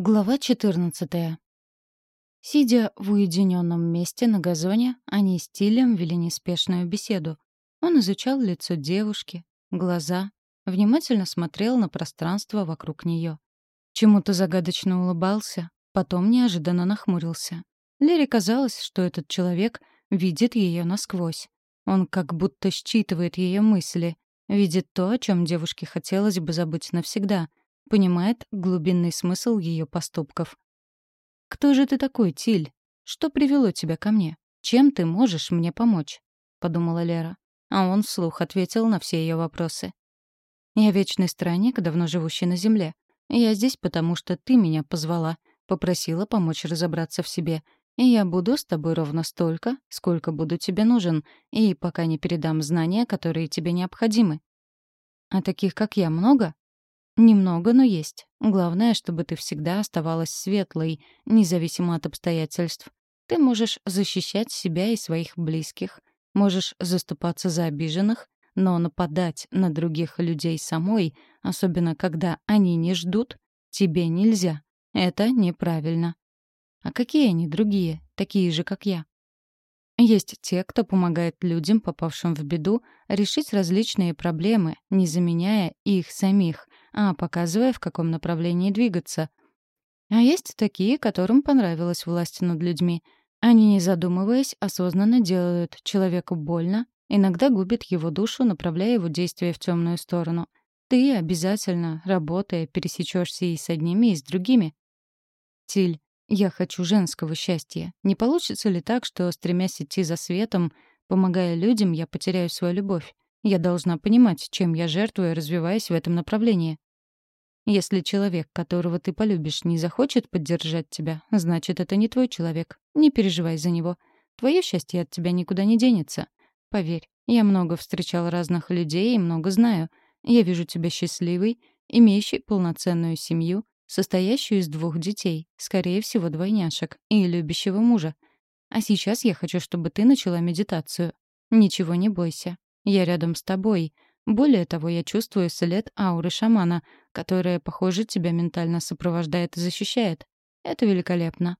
Глава 14. Сидя в уединенном месте на газоне, они с Тилем вели неспешную беседу. Он изучал лицо девушки, глаза, внимательно смотрел на пространство вокруг нее. Чему-то загадочно улыбался, потом неожиданно нахмурился. Лере казалось, что этот человек видит ее насквозь. Он как будто считывает ее мысли, видит то, о чем девушке хотелось бы забыть навсегда — понимает глубинный смысл ее поступков. «Кто же ты такой, Тиль? Что привело тебя ко мне? Чем ты можешь мне помочь?» — подумала Лера. А он вслух ответил на все ее вопросы. «Я вечный странник, давно живущий на земле. Я здесь, потому что ты меня позвала, попросила помочь разобраться в себе. И я буду с тобой ровно столько, сколько буду тебе нужен, и пока не передам знания, которые тебе необходимы. А таких, как я, много?» Немного, но есть. Главное, чтобы ты всегда оставалась светлой, независимо от обстоятельств. Ты можешь защищать себя и своих близких, можешь заступаться за обиженных, но нападать на других людей самой, особенно когда они не ждут, тебе нельзя. Это неправильно. А какие они другие, такие же, как я? Есть те, кто помогает людям, попавшим в беду, решить различные проблемы, не заменяя их самих, а показывая, в каком направлении двигаться. А есть такие, которым понравилась власть над людьми. Они, не задумываясь, осознанно делают человеку больно, иногда губят его душу, направляя его действия в темную сторону. Ты обязательно, работая, пересечешься и с одними, и с другими. Тиль, я хочу женского счастья. Не получится ли так, что, стремясь идти за светом, помогая людям, я потеряю свою любовь? Я должна понимать, чем я жертвую, развиваясь в этом направлении. Если человек, которого ты полюбишь, не захочет поддержать тебя, значит, это не твой человек. Не переживай за него. Твое счастье от тебя никуда не денется. Поверь, я много встречала разных людей и много знаю. Я вижу тебя счастливой, имеющей полноценную семью, состоящую из двух детей, скорее всего, двойняшек, и любящего мужа. А сейчас я хочу, чтобы ты начала медитацию. Ничего не бойся. Я рядом с тобой. Более того, я чувствую след ауры шамана, которая, похоже, тебя ментально сопровождает и защищает. Это великолепно.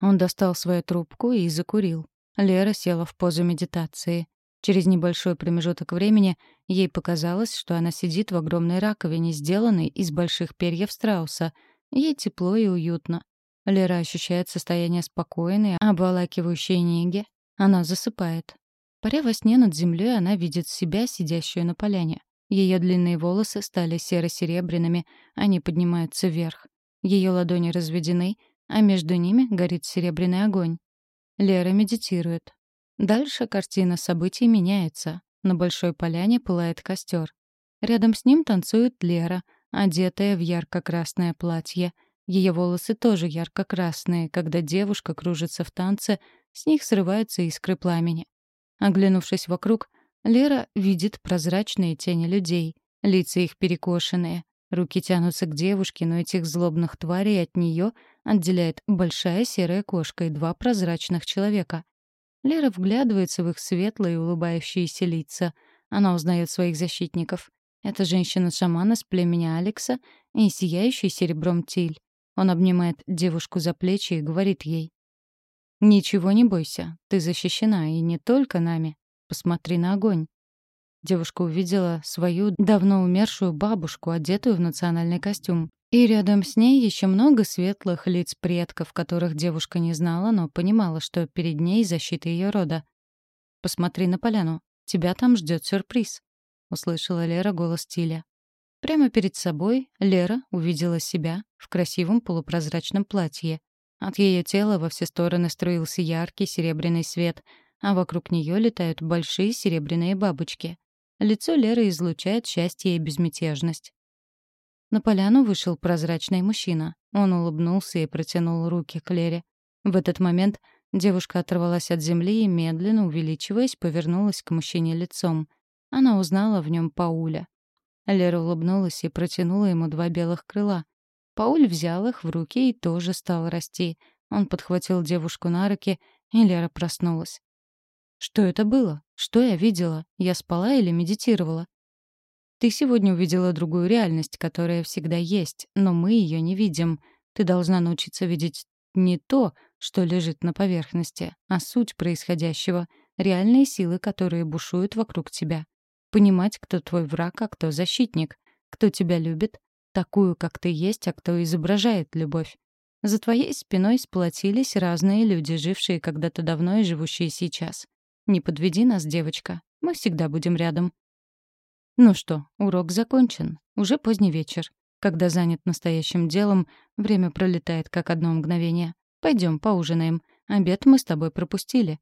Он достал свою трубку и закурил. Лера села в позу медитации. Через небольшой промежуток времени ей показалось, что она сидит в огромной раковине, сделанной из больших перьев страуса. Ей тепло и уютно. Лера ощущает состояние спокойной, обволакивающей неги. Она засыпает. Паря во сне над землей, она видит себя, сидящую на поляне. Ее длинные волосы стали серо-серебряными, они поднимаются вверх. Ее ладони разведены, а между ними горит серебряный огонь. Лера медитирует. Дальше картина событий меняется. На большой поляне пылает костер. Рядом с ним танцует Лера, одетая в ярко-красное платье. Ее волосы тоже ярко-красные. Когда девушка кружится в танце, с них срываются искры пламени. Оглянувшись вокруг, Лера видит прозрачные тени людей. Лица их перекошенные. Руки тянутся к девушке, но этих злобных тварей от нее отделяет большая серая кошка и два прозрачных человека. Лера вглядывается в их светлые улыбающиеся лица. Она узнает своих защитников. Это женщина-шамана с племени Алекса и сияющий серебром Тиль. Он обнимает девушку за плечи и говорит ей. «Ничего не бойся, ты защищена, и не только нами. Посмотри на огонь». Девушка увидела свою давно умершую бабушку, одетую в национальный костюм. И рядом с ней еще много светлых лиц предков, которых девушка не знала, но понимала, что перед ней защита ее рода. «Посмотри на поляну. Тебя там ждет сюрприз», — услышала Лера голос Тиля. Прямо перед собой Лера увидела себя в красивом полупрозрачном платье. От ее тела во все стороны струился яркий серебряный свет, а вокруг нее летают большие серебряные бабочки. Лицо Леры излучает счастье и безмятежность. На поляну вышел прозрачный мужчина. Он улыбнулся и протянул руки к Лере. В этот момент девушка оторвалась от земли и, медленно увеличиваясь, повернулась к мужчине лицом. Она узнала в нем Пауля. Лера улыбнулась и протянула ему два белых крыла. Пауль взял их в руки и тоже стал расти. Он подхватил девушку на руки, и Лера проснулась. «Что это было? Что я видела? Я спала или медитировала?» Ты сегодня увидела другую реальность, которая всегда есть, но мы ее не видим. Ты должна научиться видеть не то, что лежит на поверхности, а суть происходящего, реальные силы, которые бушуют вокруг тебя. Понимать, кто твой враг, а кто защитник, кто тебя любит, такую, как ты есть, а кто изображает любовь. За твоей спиной сплотились разные люди, жившие когда-то давно и живущие сейчас. Не подведи нас, девочка. Мы всегда будем рядом. Ну что, урок закончен. Уже поздний вечер. Когда занят настоящим делом, время пролетает как одно мгновение. Пойдем поужинаем. Обед мы с тобой пропустили.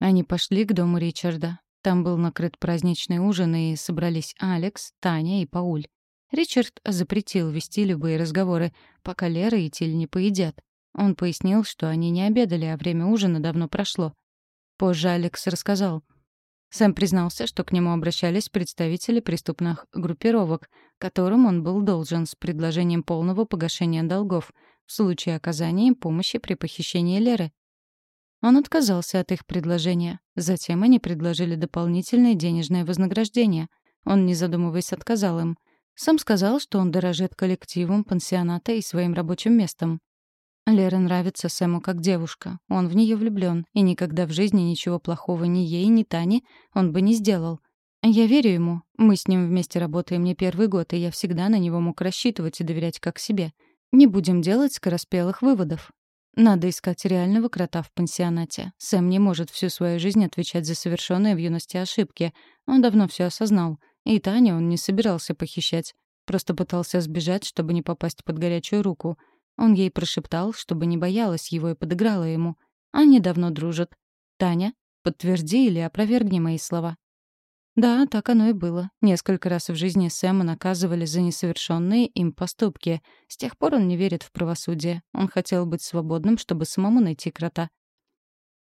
Они пошли к дому Ричарда. Там был накрыт праздничный ужин, и собрались Алекс, Таня и Пауль. Ричард запретил вести любые разговоры, пока Лера и Тиль не поедят. Он пояснил, что они не обедали, а время ужина давно прошло. Позже Алекс рассказал. Сэм признался, что к нему обращались представители преступных группировок, которым он был должен с предложением полного погашения долгов в случае оказания им помощи при похищении Леры. Он отказался от их предложения. Затем они предложили дополнительное денежное вознаграждение. Он, не задумываясь, отказал им. Сам сказал, что он дорожит коллективом пансионата и своим рабочим местом. Лера нравится Сэму как девушка. Он в нее влюблен, и никогда в жизни ничего плохого ни ей, ни Тане он бы не сделал. Я верю ему. Мы с ним вместе работаем не первый год, и я всегда на него мог рассчитывать и доверять как себе. Не будем делать скороспелых выводов. Надо искать реального крота в пансионате. Сэм не может всю свою жизнь отвечать за совершенные в юности ошибки. Он давно все осознал. И Таню он не собирался похищать. Просто пытался сбежать, чтобы не попасть под горячую руку — он ей прошептал, чтобы не боялась его и подыграла ему. Они давно дружат. Таня, подтверди или опровергни мои слова. Да, так оно и было. Несколько раз в жизни Сэма наказывали за несовершенные им поступки. С тех пор он не верит в правосудие. Он хотел быть свободным, чтобы самому найти крота.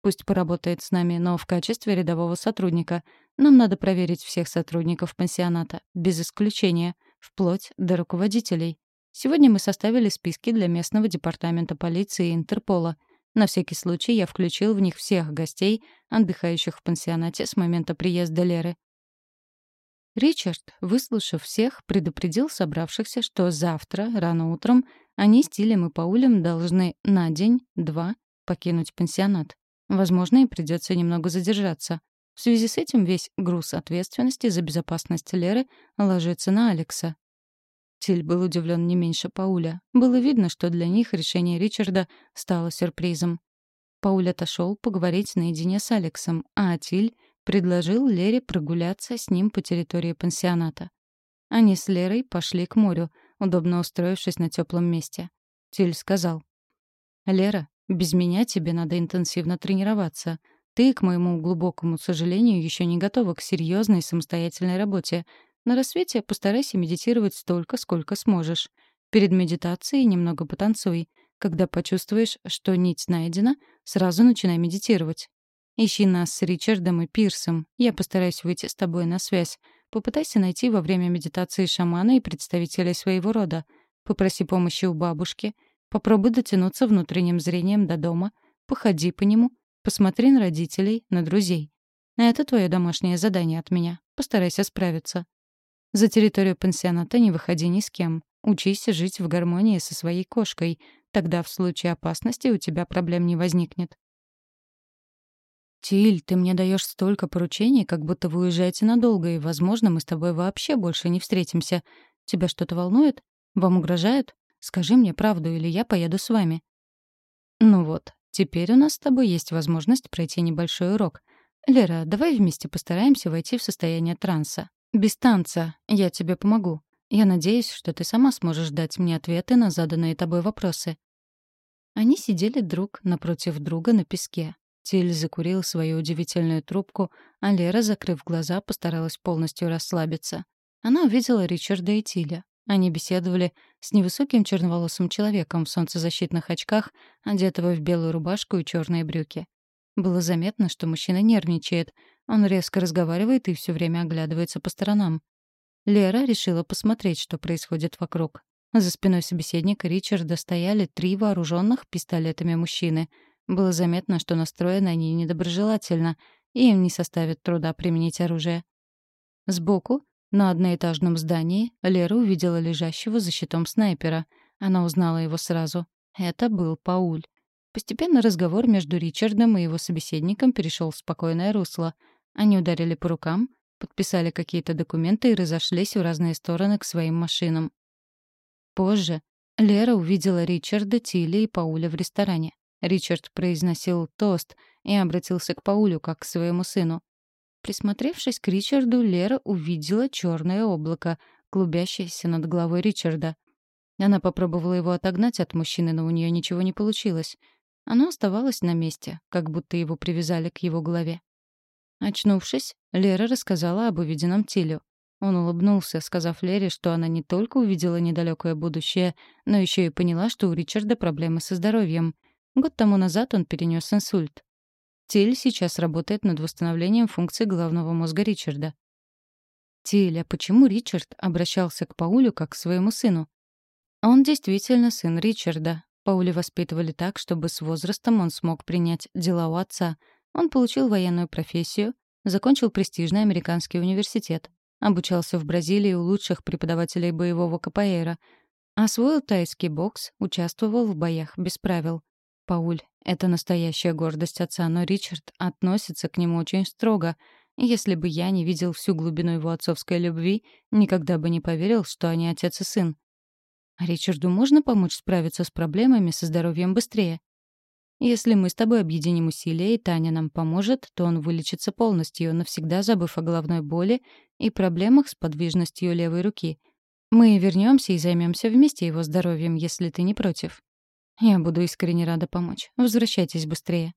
Пусть поработает с нами, но в качестве рядового сотрудника. Нам надо проверить всех сотрудников пансионата, без исключения, вплоть до руководителей. Сегодня мы составили списки для местного департамента полиции и Интерпола. На всякий случай я включил в них всех гостей, отдыхающих в пансионате с момента приезда Леры. Ричард, выслушав всех, предупредил собравшихся, что завтра, рано утром, они с Тилем и Паулем должны на день-два покинуть пансионат. Возможно, им придется немного задержаться. В связи с этим весь груз ответственности за безопасность Леры ложится на Алекса. Тиль был удивлен не меньше Пауля. Было видно, что для них решение Ричарда стало сюрпризом. Пауль отошел поговорить наедине с Алексом, а Тиль предложил Лере прогуляться с ним по территории пансионата. Они с Лерой пошли к морю, удобно устроившись на теплом месте. Тиль сказал. «Лера, без меня тебе надо интенсивно тренироваться. Ты, к моему глубокому сожалению, еще не готова к серьезной самостоятельной работе, на рассвете постарайся медитировать столько, сколько сможешь. Перед медитацией немного потанцуй. Когда почувствуешь, что нить найдена, сразу начинай медитировать. Ищи нас с Ричардом и Пирсом. Я постараюсь выйти с тобой на связь. Попытайся найти во время медитации шамана и представителей своего рода. Попроси помощи у бабушки. Попробуй дотянуться внутренним зрением до дома. Походи по нему. Посмотри на родителей, на друзей. Это твое домашнее задание от меня. Постарайся справиться. За территорию пансионата не выходи ни с кем. Учись жить в гармонии со своей кошкой. Тогда в случае опасности у тебя проблем не возникнет. «Тиль, ты мне даешь столько поручений, как будто вы уезжаете надолго, и, возможно, мы с тобой вообще больше не встретимся. Тебя что-то волнует? Вам угрожают? Скажи мне правду, или я поеду с вами». «Ну вот, теперь у нас с тобой есть возможность пройти небольшой урок. Лера, давай вместе постараемся войти в состояние транса. «Без танца. Я тебе помогу. Я надеюсь, что ты сама сможешь дать мне ответы на заданные тобой вопросы». Они сидели друг напротив друга на песке. Тиль закурил свою удивительную трубку, а Лера, закрыв глаза, постаралась полностью расслабиться. Она увидела Ричарда и Тиля. Они беседовали с невысоким черноволосым человеком в солнцезащитных очках, одетого в белую рубашку и черные брюки. Было заметно, что мужчина нервничает — он резко разговаривает и все время оглядывается по сторонам. Лера решила посмотреть, что происходит вокруг. За спиной собеседника Ричарда стояли три вооруженных пистолетами мужчины. Было заметно, что настроены они недоброжелательно, и им не составит труда применить оружие. Сбоку На одноэтажном здании Лера увидела лежащего за щитом снайпера. Она узнала его сразу. Это был Пауль. Постепенно разговор между Ричардом и его собеседником перешел в спокойное русло. Они ударили по рукам, подписали какие-то документы и разошлись в разные стороны к своим машинам. Позже Лера увидела Ричарда, Тилли и Пауля в ресторане. Ричард произносил тост и обратился к Паулю как к своему сыну. Присмотревшись к Ричарду, Лера увидела черное облако, клубящееся над головой Ричарда. Она попробовала его отогнать от мужчины, но у нее ничего не получилось. Оно оставалось на месте, как будто его привязали к его голове. Очнувшись, Лера рассказала об увиденном Тилю. Он улыбнулся, сказав Лере, что она не только увидела недалекое будущее, но еще и поняла, что у Ричарда проблемы со здоровьем. Год тому назад он перенес инсульт. Тиль сейчас работает над восстановлением функций головного мозга Ричарда. Тиль, а почему Ричард обращался к Паулю как к своему сыну? Он действительно сын Ричарда. Пауля воспитывали так, чтобы с возрастом он смог принять дела у отца. Он получил военную профессию, закончил престижный американский университет, обучался в Бразилии у лучших преподавателей боевого капоэйра, освоил тайский бокс, участвовал в боях без правил. Пауль — это настоящая гордость отца, но Ричард относится к нему очень строго. Если бы я не видел всю глубину его отцовской любви, никогда бы не поверил, что они отец и сын. Ричарду можно помочь справиться с проблемами со здоровьем быстрее? Если мы с тобой объединим усилия, и Таня нам поможет, то он вылечится полностью, навсегда забыв о головной боли и проблемах с подвижностью левой руки. Мы вернемся и займемся вместе его здоровьем, если ты не против. Я буду искренне рада помочь. Возвращайтесь быстрее.